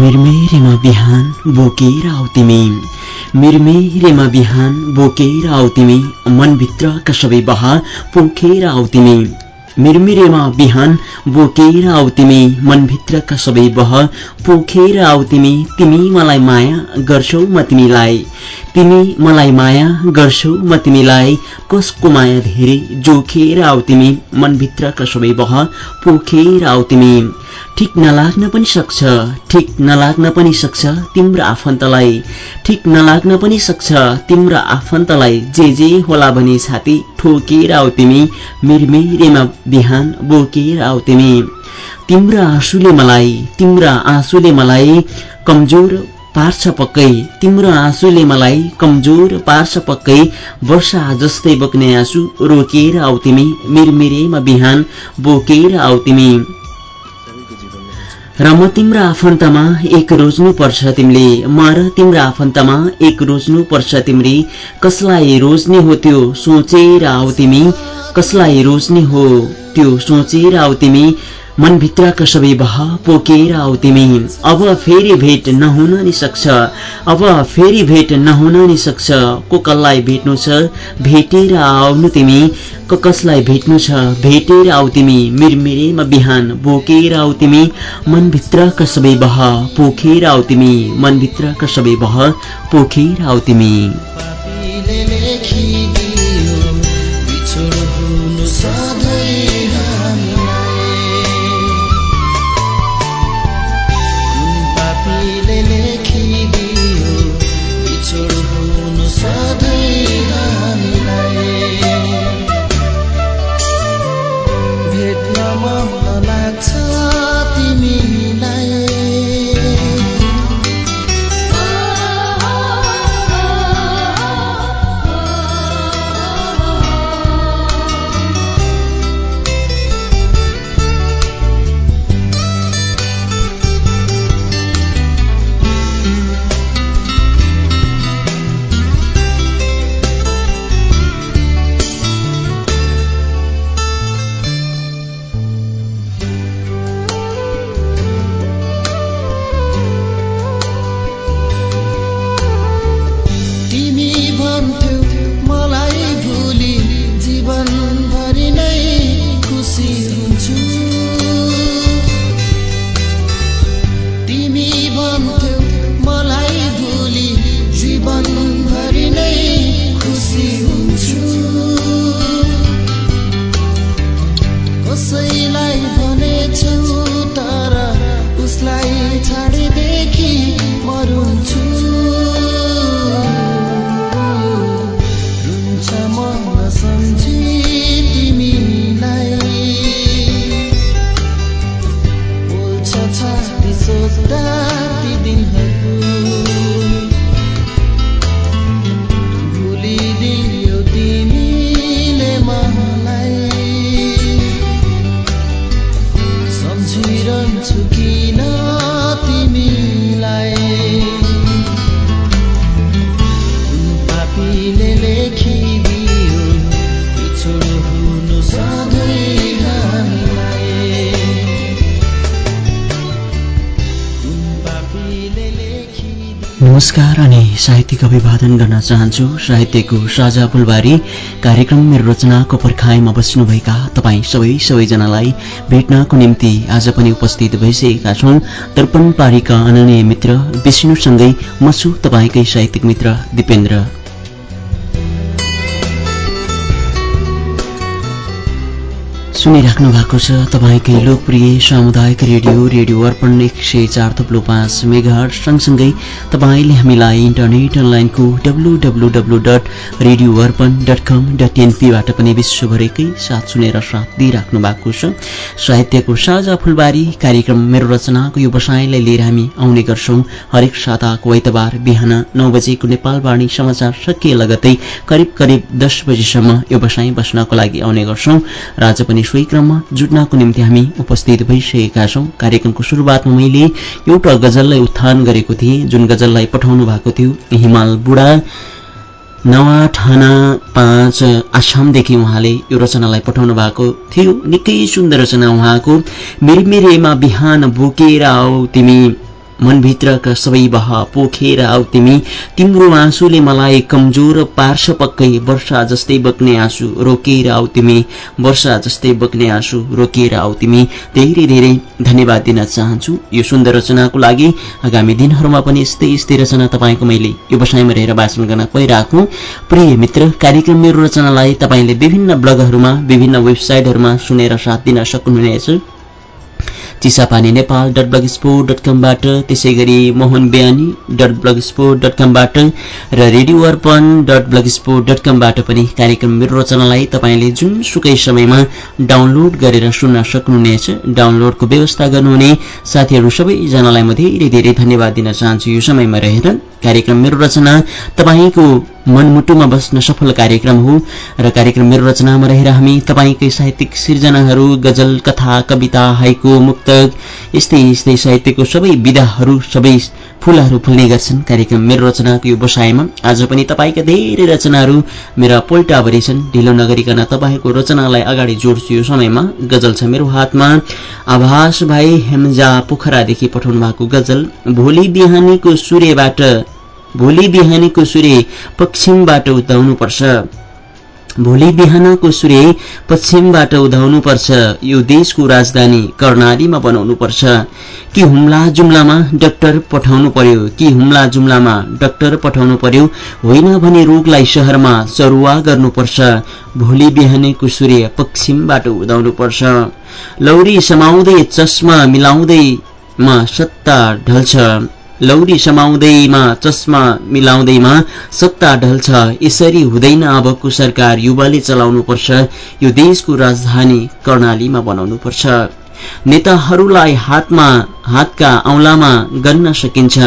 मिरमेरेमा बिहान बोकेर आउ तिमी। मिरमेरेमा बिहान बोकेर आउ तिमी। मनभित्रका सबै बहा पोखेर आउ तिमी। मिरमिरेमा बिहान बोकेर आउ तिमी मनभित्रका सबै बह। पोखेर आउ तिमी तिमी मलाई माया गर्छौ म तिमीलाई। तिमी मलाई माया गर्छौ म तिमीलाई। कसको माया धेरै? जोखेर आउ तिमी मनभित्रका सबै बह। पोखेर आउ तिमी ठिक नलाग्न पनि सक्छ ठिक नलाग्न पनि सक्छ तिम्रो आफन्तलाई। ठिक नलाग्न पनि सक्छ तिम्रो आफन्तलाई। जे जे होला भने छाती ठोकेर आउ तिमी मिरमिरेमा बिहान बोकेर आउ तिमी तिम्रो आँसुले मलाई तिम्रो आँसुले मलाई कमजोर पार्छ पक्कै। तिम्रो आँसुले मलाई कमजोर पार्छ पक्कै। वर्षा जस्तै बग्ने आँसु रोकेर आउ तिमी मिरमिरेमा बिहान बोकेर आउ तिमी र म तिम्रो आफन्तमा एक रोज्नु पर्छ तिमीले। म र तिम्रो आफन्तमा एक रोज्नु पर्छ तिमीले कसलाई रोज्ने हो त्यो सोचेर आऊ तिमी। कसलाई रोज्ने हो त्यो सोचेर आऊ तिमी। मनभित्रका सबै बह पोकेर आऊ तिमी। अब फेरि भेट नहुन नि सक्छ। अब फेरि भेट नहुन नि सक्छ। को कसलाई भेट्नु छ? भेटेर आउनु तिमी। को कसलाई भेट्नु छ? भेटेर आऊ तिमी। मिरमिरेमा बिहान बोकेर आऊ तिमी। मनभित्रका सबै बह पोखेर आऊ तिमी। मनभित्रका सबै बह पोखेर आऊ तिमी। नमस्कार अनि साहित्यिक अभिवादन गर्न चाहन्छु। साहित्यको साझा फुलबारी कार्यक्रम मेरो रचनाको पर्खाइमा बस्नुभएका तपाईँ सबै सबैजनालाई भेट्नको निम्ति आज पनि उपस्थित भइसकेका छौँ। दर्पण पारीका अननीय मित्र विष्णुसँगै म छु तपाईँकै साहित्यिक मित्र दिपेन्द्र। सुनिराख्नु भएको छ। तपाईँकै लोकप्रिय सामुदायिक रेडियो रेडियो अर्पण एक सय चार थप्लो पाँच मेगाहट सँगसँगै तपाईँले हामीलाई इन्टरनेट अनलाइनको W W W dot radio Arpan dot com dot एनपीबाट पनि विश्वभरिकै साथ सुनेर साथ दिइराख्नु भएको छ। साहित्यको साझा फुलबारी कार्यक्रम मेरो रचनाको व्यवसायलाई लिएर हामी आउने गर्छौँ। हरेक साताको आइतबार बिहान नौ बजेको नेपालवाणी समाचार सकिए लगतै करिब करिब दस बजीसम्म व्यवसाय बस्नको लागि आउने गर्छौँ। र पनि सोही क्रममा जुट्नको निम्ति हामी उपस्थित भइसकेका छौँ। कार्यक्रमको सुरुवातमा मैले एउटा गजललाई उत्थान गरेको थिएँ जुन गजललाई पठाउनु भएको थियो। हिमाल बुढा नवाठाना पाँच आसामदेखि उहाँले यो रचनालाई पठाउनु भएको थियो। निकै सुन्दर रचना उहाँको। मिरमिरेमा बिहान बोकेर आऊ तिमी। मनभित्रका सबै बह पोखेर आऊ तिमी। तिम्रो आँसुले मलाई कमजोर पार्छ पक्कै वर्षा जस्तै बग्ने आँसु रोकेर आऊ तिमी। वर्षा जस्तै बग्ने आँसु रोकेर आऊ तिमी। धेरै धेरै धन्यवाद दिन चाहन्छु यो सुन्दर रचनाको लागि। आगामी दिनहरूमा पनि यस्तै यस्तै रचना तपाईँको मैले व्यवसायमा रहेर वाचन गर्न पाइरहेको प्रिय मित्र कार्यक्रम मेरो रचनालाई तपाईँले विभिन्न ब्लगहरूमा विभिन्न वेबसाइटहरूमा सुनेर साथ दिन सक्नुहुनेछ। Chisapani Nepal dot blog sport dot कमबाट त्यसै गरी Mohan Bihani dot blog sport dot कमबाट र radio Arpan dot blog sport dot कमबाट पनि कार्यक्रम मेरो रचनालाई तपाईँले जुनसुकै समयमा डाउनलोड गरेर सुन्न सक्नुहुनेछ डाउनलोडको व्यवस्था गर्नुहुने साथीहरू सबैजनालाई म धेरै धेरै धन्यवाद दिन चाहन्छु। यो समयमा रहेर कार्यक्रम मेरो रचना तपाईँको मनमुटुमा बस्न सफल कार्यक्रम हो र कार्यक्रम मेरो रचनामा रहेर हामी तपाईँकै साहित्यिक सिर्जनाहरू गजल कथा कविता हाइको मुक्तक यस्तै यस्तै साहित्यको सबै विधाहरू सबै फुलहरू फुल्ने गर्छन्। कार्यक्रम मेरो रचनाको यो बसाइमा आज पनि तपाईँका धेरै रचनाहरू मेरा पोल्टाभरि छन् ढिलो नगरिकन तपाईँको रचनालाई अगाडि जोड्छु यो समयमा। गजल छ मेरो हातमा। आभास भाइ हेमजा पोखरादेखि पठाउनु भएको गजल भोलि बिहानीको सूर्यबाट भोलि बिहानीको सूर्य पश्चिमबाट उदाउनुपर्छ। भोलि बिहानको सूर्य पश्चिमबाट उदाउनुपर्छ। यो देशको राजधानी कर्णालीमा बनाउनुपर्छ। कि हुम्ला जुम्लामा डाक्टर पठाउनु पर्यो कि हुम्ला जुम्लामा डाक्टर पठाउनु पर्यो होइन भने रोगलाई शहरमा चरुवा गर्नुपर्छ। भोलि बिहानीको सूर्य पश्चिमबाट उदाउनुपर्छ। लौरी समाउँदै चस्मा मिलाउँदैमा सत्ता ढल्छ। लौरी समाउँदैमा चस्मा मिलाउँदैमा सत्ता ढल्छ। यसरी हुँदैन अबको सरकार युवाले चलाउनुपर्छ। यो देशको राजधानी कर्णालीमा बनाउनुपर्छ। नेताहरूलाई हातमा हातका औंलामा गन्न सकिन्छ।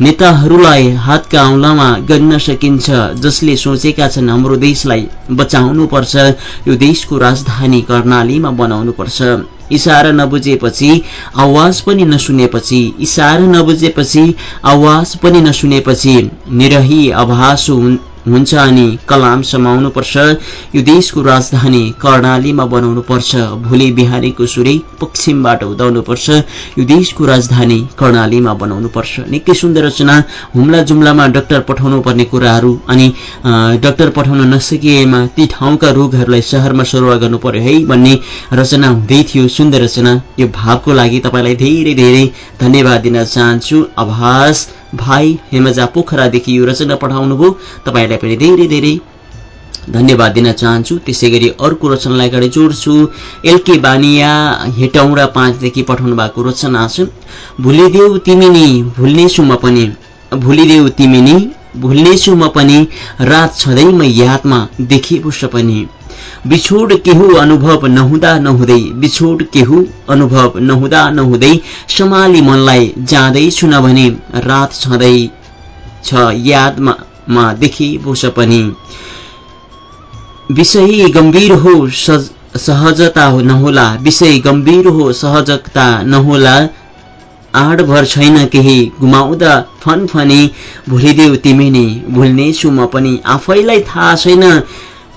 नेताहरूलाई हातका औंलामा गन्न सकिन्छ जसले सोचेका छन् हाम्रो देशलाई बचाउनुपर्छ यो देशको राजधानी कर्णालीमा बनाउनुपर्छ। इसारा नबुझेपछि आवाज पनि नसुनेपछि इसारा नबुझेपछि आवाज पनि नसुनेपछि निरही आभास हुन्छ अनि कलाम समाउनुपर्छ। यो देशको राजधानी कर्णालीमा बनाउनुपर्छ। भोलि बिहानीको सूर्य पश्चिमबाट उदाउनुपर्छ। यो देशको राजधानी कर्णालीमा बनाउनुपर्छ। निकै सुन्दर रचना हुम्ला जुम्लामा डाक्टर पठाउनु पर्ने कुराहरू अनि डाक्टर पठाउन नसकिएमा ती ठाउँका रोगहरूलाई सहरमा सरुवा गर्नु पर्यो है भन्ने रचना हुँदै थियो। सुन्दर रचना। यो भावको लागि तपाईँलाई धेरै धेरै धन्यवाद दिन चाहन्छु। आभास। भाइ हेमजा पोखरादेखि यो रचना पठाउनुभयो। तपाईँलाई पनि धेरै धेरै धन्यवाद दिन चाहन्छु। त्यसै गरी अर्को रचनालाई अगाडि जोड्छु। एलके बानिया हेटौँडा पाँचदेखि पठाउनु भएको रचना छ। भुलिदेऊ तिमी नि भुल्नेछु म पनि। भुलिदेऊ तिमी नि भुल्नेछु म पनि। रात छँदै म यादमा देखेको पनि। बिछोड केहु अनुभव नहुँदा नहुँदै बिछोड केहु अनुभव नहुँदा नहुँदै समाली मनलाई जाँदैछु भने रात छँदै छ यादमा देखि बोस पनि। विषय गम्भीर हो सहजता नहोला विषय गम्भीर हो सहजता नहोला आडभर छैन केही गुमाउँदा फनफनी भुलिदेऊ तिमी नै भुल्नेछु म पनि आफैलाई थाहा छैन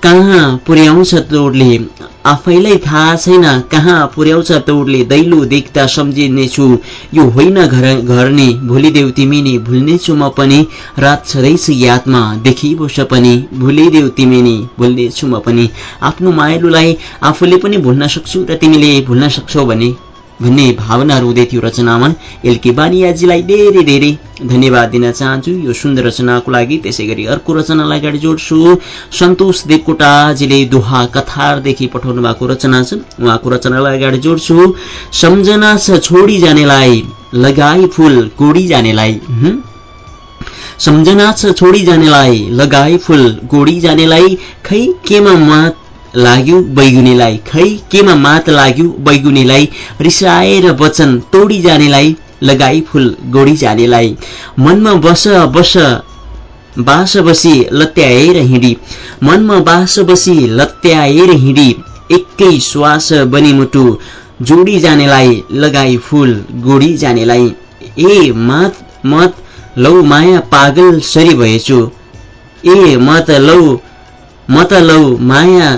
कहाँ पुर्याउँछ तोडले? आफैलाई थाहा छैन कहाँ पुर्याउँछ तोडले दैलो देख्दा सम्झिनेछु। यो होइन घर घर्ने भुलिदेऊ तिमी नि भुल्नेछु म पनि। रात छँदैछु यादमा देखिबोस पनि। भुलिदेऊ तिमी नि भुल्नेछु म पनि। आफ्नो मायालुलाई आफूले पनि भुल्न सक्छु र तिमीले भुल्न सक्छौ भने। भन्ने भावनाहरू हुँदै थियो रचनामा एलके बानियाजीलाई धेरै धेरै धन्यवाद दिन चाहन्छु। यो सुन्दर रचनाको लागि त्यसै गरी अर्को रचनालाई अगाडि जोड्छु। सन्तोष देवकोटाजीले दुहा कथारदेखि पठाउनु भएको रचना छ। उहाँको रचनालाई अगाडि जोड्छु। सम्झना छ छोडी जानेलाई लगाई फुल कोडी जानेलाई सम्झना छ छोडी जानेलाई लगाई फुल गोडी जानेलाई खै केमा मात लाग्यो बैगुनीलाई। खै केमा मात लाग्यो बैगुनीलाई? रिसाएर वचन तोडी जानेलाई लगाई फुल गोडी जानेलाई। मनमा बस बस बास बसी लत्याएर हिँडी। मनमा बास बसी लत्याएर हिँडी। एकै श्वास बनी मुटु। जोडी जानेलाई लगाई फुल गोडी जानेलाई। ए मत मत लौ माया पागल सरी भएछु। ए म त लौ म त लौ माया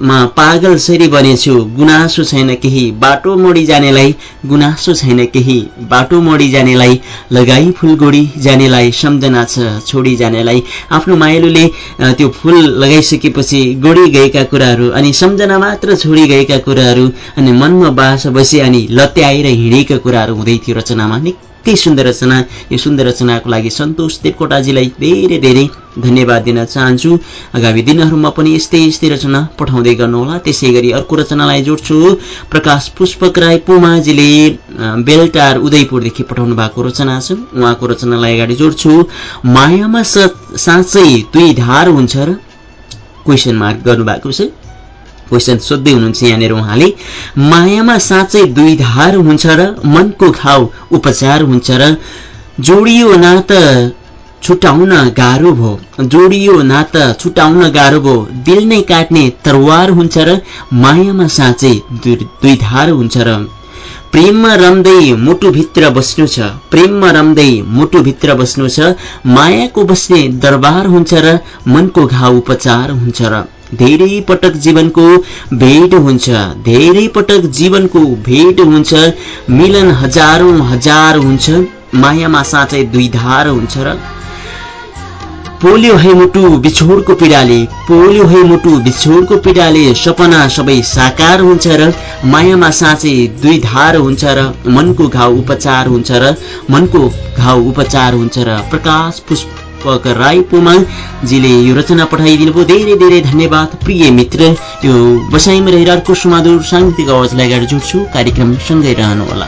मा पागल सरी बनेछु गुनासो छैन केही बाटो मोडी जानेलाई गुनासो छैन केही बाटो मोडी जानेलाई लगाई फुलगोडी जानेलाई सम्झना छ छोडी जानेलाई। आफ्नो माइलोले त्यो फुल लगाइसकेपछि गोडी गएका कुराहरू अनि सम्झना मात्र छोडी गएका कुराहरू अनि मनमा बास बसे अनि लत्याएर हिँडेका कुराहरू हुँदै थियो रचनामा। निकै सुन्दर रचना यो सुन्दर रचनाको लागि सन्तोष देवकोटाजीलाई धेरै धेरै धन्यवाद दिन चाहन्छु। आगामी दिनहरूमा पनि यस्तै यस्तै रचना पठाउँदै गर्नुहोला। त्यसै गरी अर्को रचनालाई जोड्छु। प्रकाश पुष्पक राई पुमाजीले बेलटार उदयपुरदेखि पठाउनु भएको रचना छ। उहाँको रचनालाई अगाडि जोड्छु। मायामा साँच्चै दुई धार हुन्छ र क्वेसन मार्क गर्नुभएको छ। क्वेसन सोध्दै हुनुहुन्छ यहाँनिर उहाँले। मायामा साँच्चै दुई धार हुन्छ र मनको घाउ उपचार हुन्छ र जोडियो नात छुटाउन गाह्रो भयो। जोडियो नात छुटाउन गाह्रो भयो। दिल नै काट्ने तरवार हुन्छ र मायामा साँच्चै दुई धार हुन्छ र प्रेममा रम्दै मुटुभित्र बस्नु छ। प्रेममा रम्दै मुटुभित्र बस्नु छ। मायाको बस्ने दरबार हुन्छ र मनको घाउ उपचार हुन्छ र धेरै पटक जीवनको भेट हुन्छ। धेरै पटक जीवनको भेट हुन्छ। मिलन हजारौं हजार हुन्छ। मायामा साँच्चै दुई धार हुन्छ र पोल्यो है मुटु बिछोडको पीडाले पोल्यो है मुटु बिछोडको पीडाले सपना सबै साकार हुन्छ र मायामा साँच्चै दुई धार हुन्छ र मनको घाउ उपचार हुन्छ र मनको घाउ उपचार हुन्छ र प्रकाश पुष्प दीपक राई पुमाजीले यो रचना पठाइदिनु भयो धेरै धेरै धन्यवाद प्रिय मित्र। यो बसाइमा रहेर अर्को सुमादुर साङ्गीतिक आवाजलाई अगाडि जोड्छु। कार्यक्रम सँगै रहनुहोला।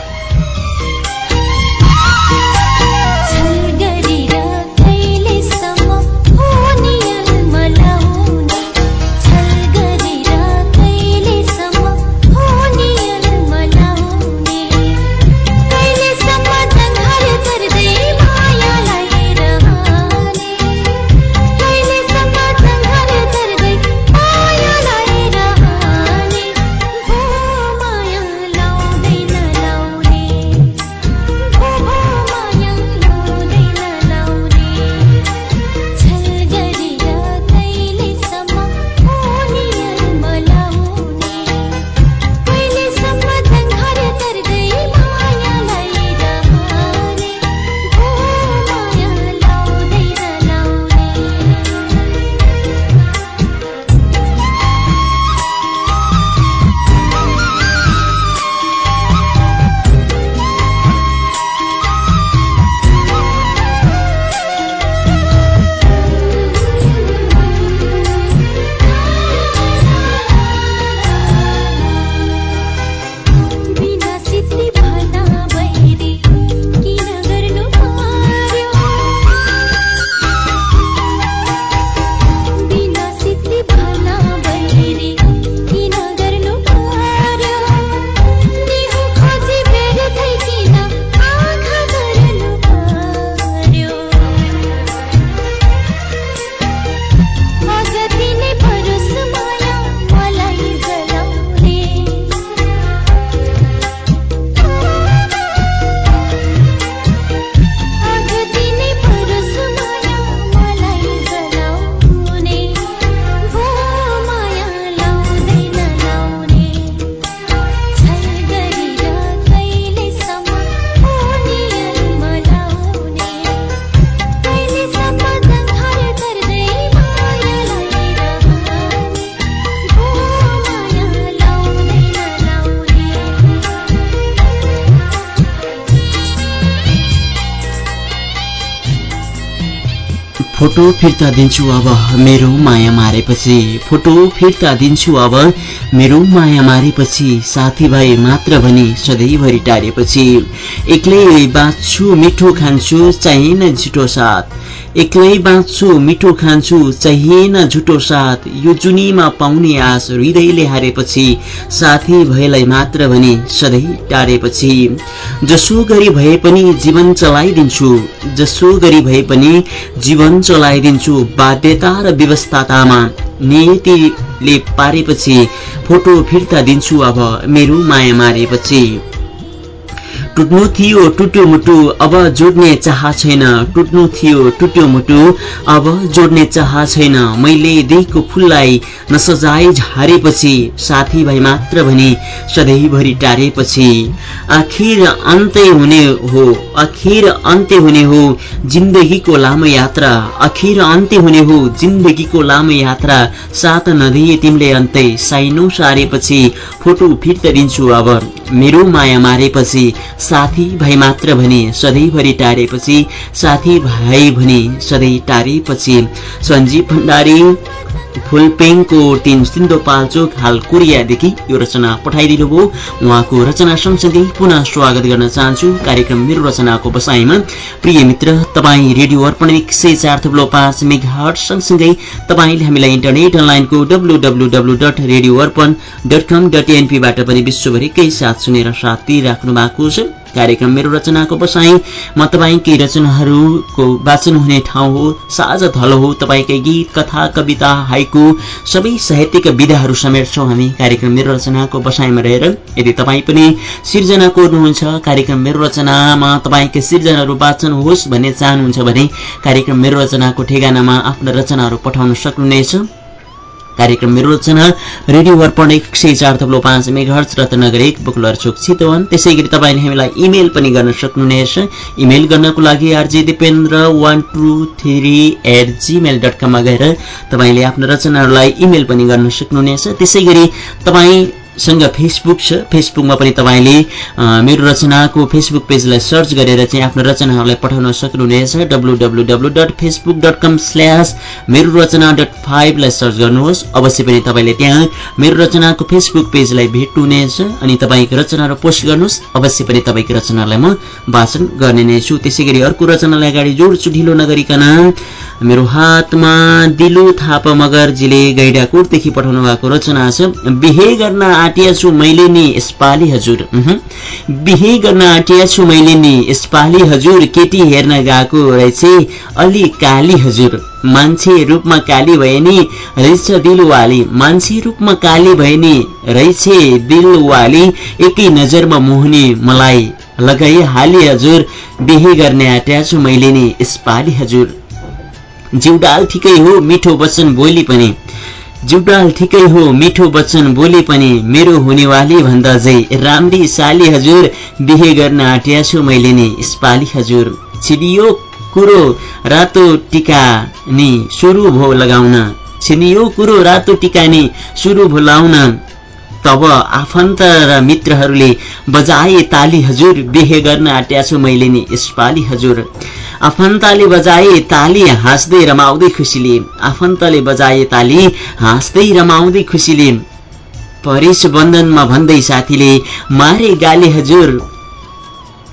फोटो फिर्ता दिन्छु अब मेरो माया मारेपछि। फोटो फिर्ता दिन्छु अब मेरो माया मारेपछि साथीभाइ मात्र भनी सधैँभरि टारेपछि। एक्लै बाँच्छु मिठो खान्छु चाहिएन झुटो साथ। एक्लै बाँच्छु मिठो खान्छु चाहिएन झुटो साथ। यो जुनीमा पाउने आश हृदयले हारेपछि साथी भएलाई मात्र भने सधैँ टारेपछि। जसो गरी भए पनि जीवन चलाइदिन्छु जसो गरी भए पनि जीवन चलाइदिन्छु बाध्यता र व्यवस्थातामा नियतिले पारेपछि फोटो फिर्ता दिन्छु अब मेरो माया मारेपछि। टुट्नु थियो टुट्यो मुटु अब जोड्ने चाह छैन। टुट्नु थियो टुट्यो मुटु अब जोड्ने चाह छैन। मैले दिएको फुललाई नसजाए झारेपछि साथीभाइ मात्र भने सधैँभरि टारेपछि आखिर अन्त्य हुने हो आखिर अन्त्य हुने हो जिन्दगीको लामो यात्रा आखिर अन्त्य हुने हो जिन्दगीको लामो यात्रा साथ नदिए तिमीले अन्त्य साइनो सारेपछि फोटो फिर्ता दिन्छु अब मेरो माया मारेपछि साथी भाइ मात्र भने सधैँभरि टारेपछि साथी भाइ भने सधैँ टारेपछि। सञ्जीव भण्डारी फुलपेङको तिन सिन्धोपाल्चोक हाल कोरियादेखि यो रचना पठाइदिनु भयो उहाँको रचना सँगसँगै पुनः स्वागत गर्न चाहन्छु। कार्यक्रम मेरो रचनाको बसाइमा। प्रिय मित्र तपाईँ रेडियो अर्पण एक सय चार थुप्लो पाँच मेघाट सँगसँगै तपाईँले हामीलाई इन्टरनेट अनलाइनको W W W dot radio Arpan dot com dot एनपीबाट पनि विश्वभरिकै साथ सुनेर साथ दिइराख्नु भएको छ। कार्यक्रम मेरो रचनाको बसाई म तपाईँकै रचनाहरूको वाचन हुने ठाउँ हो साझा थलो हो तपाईँकै गीत कथा कविता हाइकु सबै साहित्यिक विधाहरू समेट्छौँ हामी। कार्यक्रम मेरो रचनाको बसाइमा रहेर यदि तपाईँ पनि सिर्जना कोर्नुहुन्छ कार्यक्रम मेरो रचनामा तपाईँकै सिर्जनाहरू वाचन होस् भन्ने चाहनुहुन्छ भने कार्यक्रम मेरो रचनाको ठेगानामा आफ्ना रचनाहरू पठाउन सक्नुहुनेछ। कार्यक्रम मेरो रचना रेडियो अर्पण एक सय चार थप्लो पाँच मेघर्च रत्नगर एक बुकलर चोक चितवन। त्यसै गरी तपाईँले हामीलाई इमेल पनि गर्न सक्नुहुनेछ। इमेल गर्नको लागि RG Dipendra one two three at Gmail dot कममा गएर तपाईँले आफ्नो रचनाहरूलाई इमेल पनि गर्न सक्नुहुनेछ। त्यसै गरी सँग फेसबुक छ। फेसबुकमा पनि तपाईँले मेरो रचनाको फेसबुक पेजलाई सर्च गरेर चाहिँ आफ्नो रचनाहरूलाई पठाउन सक्नुहुनेछ। W W W dot Facebook dot com slash मेरो रचना डट फाइभलाई सर्च गर्नुहोस्। अवश्य पनि तपाईँले त्यहाँ मेरो रचनाको फेसबुक पेजलाई भेट्नुहुनेछ अनि तपाईँको रचनाहरू पोस्ट गर्नुहोस्। अवश्य पनि तपाईँको रचनालाई म वाचन गर्ने नै छु। त्यसै गरी अर्को रचनालाई अगाडि जोड्छु। ढिलो नगरिकन मेरो हातमा दिलु थापा मगरजीले गैडाकोटदेखि पठाउनु भएको रचना छ। बिहे गर्न आँटिया छु मैले नि यसपालि हजुर। बिहे गर्न आँटिया छु मैले नि यसपालि हजुर। केटी हेर्न गएको रहेछ। अलि काली हजुर। मान्छे रूपमा काली भए नि रहेछ दिलवाली मान्छे रूपमा काली भए नि रहेछ दिलवाली एकै नजरमा मोहनी मलाई लगाई हाली हजुर। बिहे गर्ने आँट्या छु मैले नि यसपालि हजुर। जिउडाल ठिकै हो मिठो वचन बोली पनि। जुटाल ठिकै हो मिठो वचन बोले पनि मेरो हुनेवाली भन्दा जै राम्री साली हजुर बिहे गर्न आँट्या छु मैले नि यसपाली हजुर। छिडियो कुरो रातो टिका नि सुरु भो लगाउन। छिनियो कुरो रातो टिका नि सुरु भो लाउन। तब आफन्त र मित्रहरूले बजाए ताली हजुर बिहे गर्न आँट्या छु मैले नि यसपाली हजुर। आफन्तले बजाए ताली हाँस्दै रमाउँदै खुसीले। आफन्तले बजाए ताली हाँस्दै रमाउँदै खुसीले। परेश बन्धनमा भन्दै साथीले मारे गाली हजुर।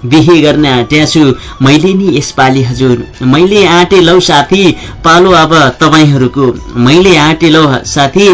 बिहे गर्न आँट्या छु मैले नि यसपालि हजुर। मैले आँटे लौ साथी पालो अब तपाईँहरूको। मैले आँटे लौ साथी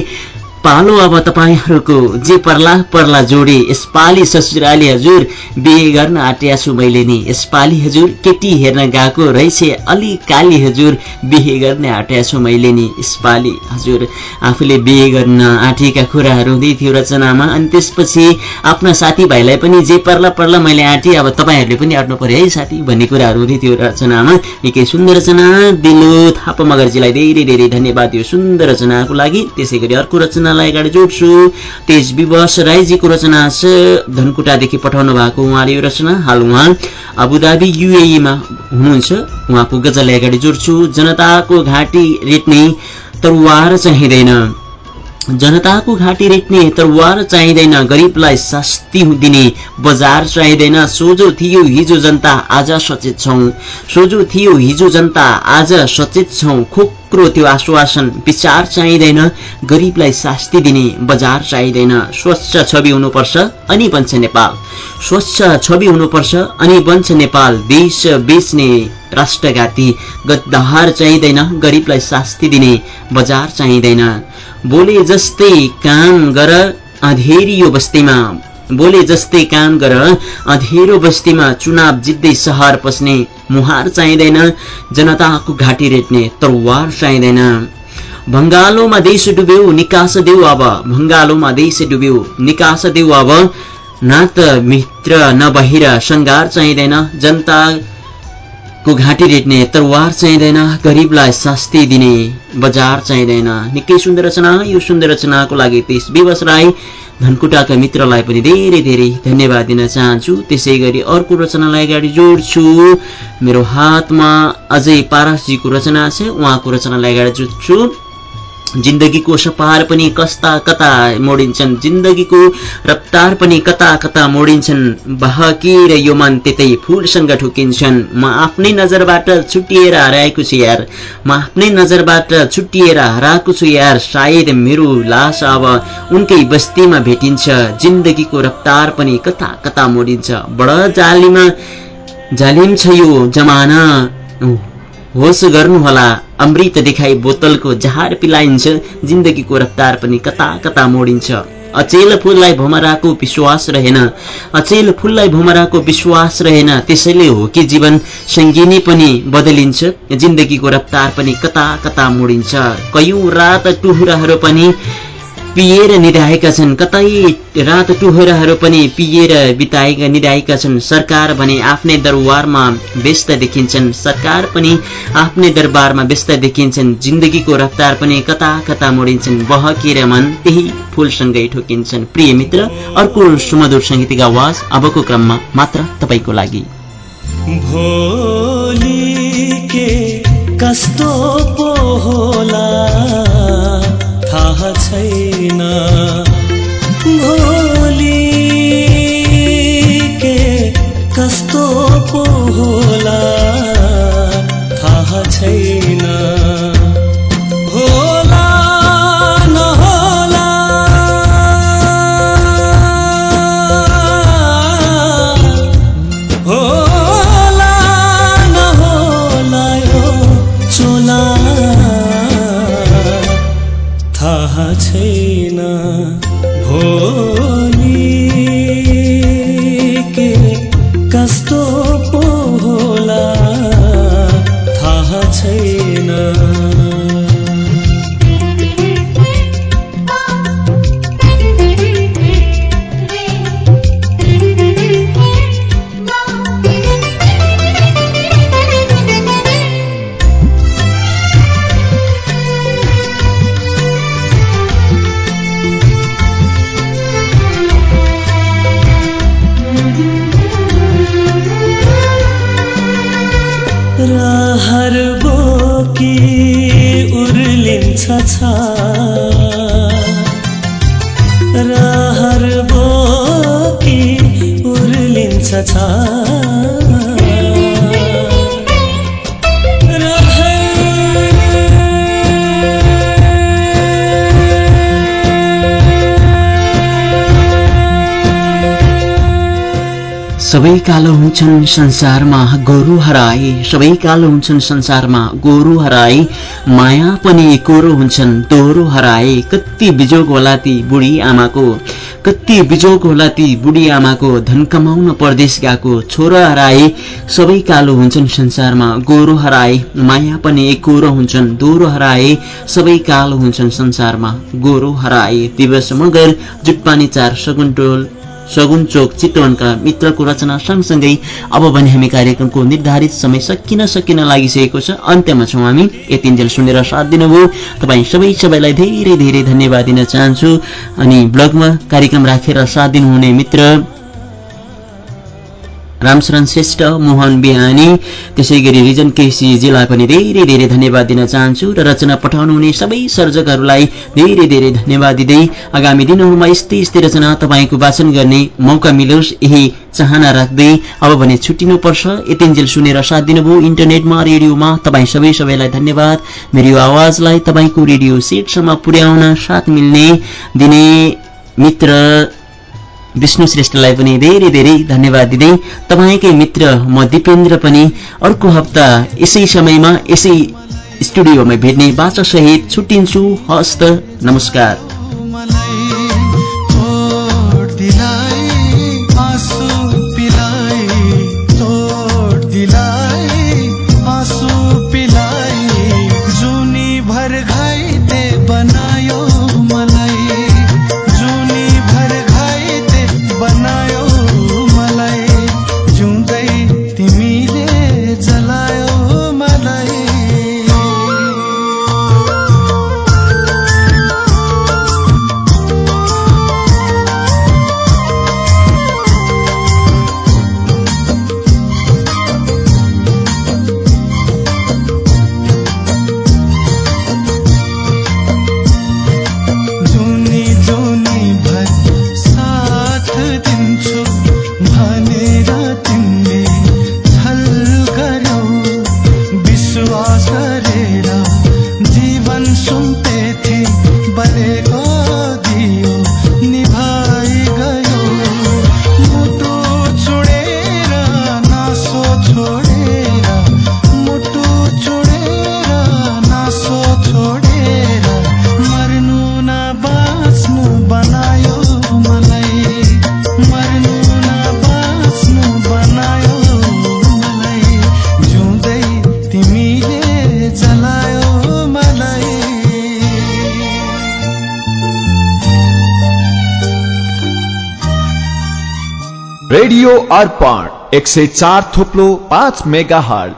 पालो अब तपाईँहरूको जे पर्ला पर्ला जोडे यसपालि ससुराली हजुर बिहे गर्न आँट्या छु मैले नि। यसपालि हजुर केटी हेर्न गएको रहेछ अलि काली हजुर बिहे गर्ने आँट्या छु मैले नि। यसपालि हजुर आफूले बिहे गर्न आँटेका कुराहरू हुँदै थियो रचनामा अनि त्यसपछि आफ्ना साथीभाइलाई पनि जे पर्ला पर्ला मैले आँटेँ अब तपाईँहरूले पनि आँट्नु पर्यो है साथी भन्ने कुराहरू हुँदै थियो रचनामा। निकै सुन्दर रचना दिलो थापा मगर्जीलाई धेरै धेरै धन्यवाद। यो सुन्दर रचनाको लागि त्यसै गरी अर्को रचना रचनालाई अगाडि जोड्छु तेज विवश राईजीको रचना छ। धनकुटादेखि पठाउनु भएको उहाँले यो रचना। हाल उहाँ अबुधाबी युएईमा हुनुहुन्छ। उहाँको गजललाई अगाडि जोड्छु जनताको घाँटी रेट्ने तरुवार चाहिँदैन। जनताको घाँटी रेट्ने तरवार चाहिँदैन। गरिबलाई शास्ति दिने बजार चाहिँदैन। सोझो थियो हिजो जनता आज सचेत छौ। सोझो थियो हिजो जनता आज सचेत छौ। खोक्रो त्यो आश्वासन विचार चाहिँदैन गरिबलाई शास्ति दिने बजार चाहिँदैन। स्वच्छ छवि हुनुपर्छ अनि बन्छ नेपाल। स्वच्छ छवि हुनुपर्छ अनि बन्छ नेपाल। देश बेच्ने राष्ट्रघाती गद्दाहार चाहिँदैन गरिबलाई शास्ति दिने बजार चाहिँदैन। बोले जस्तै काम गर अँधेरियो बस्तीमा बोले जस्तै काम गर। अँधेरो बस्तीमा चुनाव जित्दै सहर पस्ने मुहार चाहिँदैन जनताको घाँटी रेट्ने तरवार चाहिँदैन। भङ्गालोमा देश डुब्यो निकास देऊ अब। भङ्गालोमा देश डुब्यो निकास देऊ अब। नात मित्र नबहिर सङ्घार चाहिँदैन जनता को घाँटी रेट्ने तरवार चाहिँदैन गरिबलाई शास्ति दिने बजार चाहिँदैन। निकै सुन्दर रचना यो सुन्दर रचनाको लागि त्यस विवश राई धनकुटाका मित्रलाई पनि धेरै धेरै धन्यवाद दिन चाहन्छु। त्यसै गरी अर्को रचनालाई अगाडि जोड्छु। मेरो हातमा अझै पारसजीको रचना छ उहाँको रचनालाई अगाडि जोड्छु। जिन्दगीको सपार पनि कस्ता कता मोडिन्छन्। जिन्दगीको रफ्तार पनि कता कता मोडिन्छन्। बहकेर यो मन त्यतै फुलसँग ठुकिन्छन्। म आफ्नै नजरबाट छुट्टिएर हराएको छु यार। म आफ्नै नजरबाट छुट्टिएर हराएको छु यार। सायद मेरो लास अब उनकै बस्तीमा भेटिन्छ। जिन्दगीको रफ्तार पनि कता कता मोडिन्छ। बड जालीमा जालिम छ यो जमाना। होस गर्नुहोला अमृत देखाई बोतलको जहार पिलाइन्छ जिन्दगीको रफ्तार पनि कता कता मोडिन्छ। अचेल फुललाई भमराको विश्वास रहेन अचेल फुललाई भमराको विश्वास रहेन त्यसैले हो कि जीवन सङ्गिनी पनि बदलिन्छ जिन्दगीको रफ्तार पनि कता कता मोडिन्छ। कयौँ रात टुहुराहरू पनि पिएर निधाएका छन्। कतै रात टुहराहरू पनि पिएर बिताएका निधाएका छन्। सरकार भने आफ्नै दरबारमा व्यस्त देखिन्छन्। सरकार पनि आफ्नै दरबारमा व्यस्त देखिन्छन्। जिन्दगीको रफ्तार पनि कता कता मोडिन्छन्। बहकेर मन त्यही फुलसँगै ठोकिन्छन्। प्रिय मित्र अर्को सुमधुर सङ्गीतिक आवाज अबको क्रममा मात्र तपाईँको लागि। कस्तो पो होला थाहा छैन। भोलि के कस्तो पो होला। थाहा छैन। जस्तो सबै कालो हुन्छन् संसारमा गोरु हराए। सबै कालो हुन्छन् संसारमा गोरु हराए। माया पनि कोरो हुन्छन् दोहोरो हराए। कति बिजोग होला ती बुढी आमाको। कति बिजोग होला ती बुढी आमाको। धन कमाउन परदेश गएको छोरा हराए। सबै कालो हुन्छन् संसारमा गोरु हराए। माया पनि कोरो हुन्छन् दोहोरो हराए। सबै कालो हुन्छन् संसारमा गोरु हराए। दिवस मगर जुप्पानी चार सगुन्टोल सगुन चोक चितवनका मित्रको रचना सँगसँगै अब भने हामी कार्यक्रमको निर्धारित समय सकिन सकिन लागिसकेको छ। अन्त्यमा छौँ हामी। यतिन्जेल सुनेर साथ दिनुभयो। तपाईँ सबै सबैलाई धेरै धेरै धन्यवाद दिन चाहन्छु। अनि ब्लगमा कार्यक्रम राखेर साथ दिनुहुने मित्र रामशरण श्रेष्ठ मोहन बिहानी त्यसै गरी रिजन केसीजीलाई पनि धेरै धेरै धन्यवाद दिन चाहन्छु र रचना पठाउनुहुने सबै सर्जकहरूलाई धेरै धेरै धन्यवाद दिँदै आगामी दिनहरूमा यस्तै यस्तै रचना तपाईँको वाचन गर्ने मौका मिलोस् यही चाहना राख्दै अब भने छुट्टिनुपर्छ। यतिन्जेल सुनेर साथ दिनुभयो इन्टरनेटमा रेडियोमा तपाईँ सबै सबैलाई धन्यवाद। मेरो आवाजलाई तपाईँको रेडियो सेटसम्म पुर्याउन साथ मिल्ने दिने मित्र विष्णु श्रेष्ठलाई पनि धेरै धेरै धन्यवाद दिँदै तपाईँकै मित्र म दिपेन्द्र पनि अर्को हप्ता यसै समयमा यसै स्टुडियोमा भेट्ने बाचासहित छुट्टिन्छु। हस्त नमस्कार। रेडियो अर्पण एक सय चार थोप्लो पाँच मेगा हल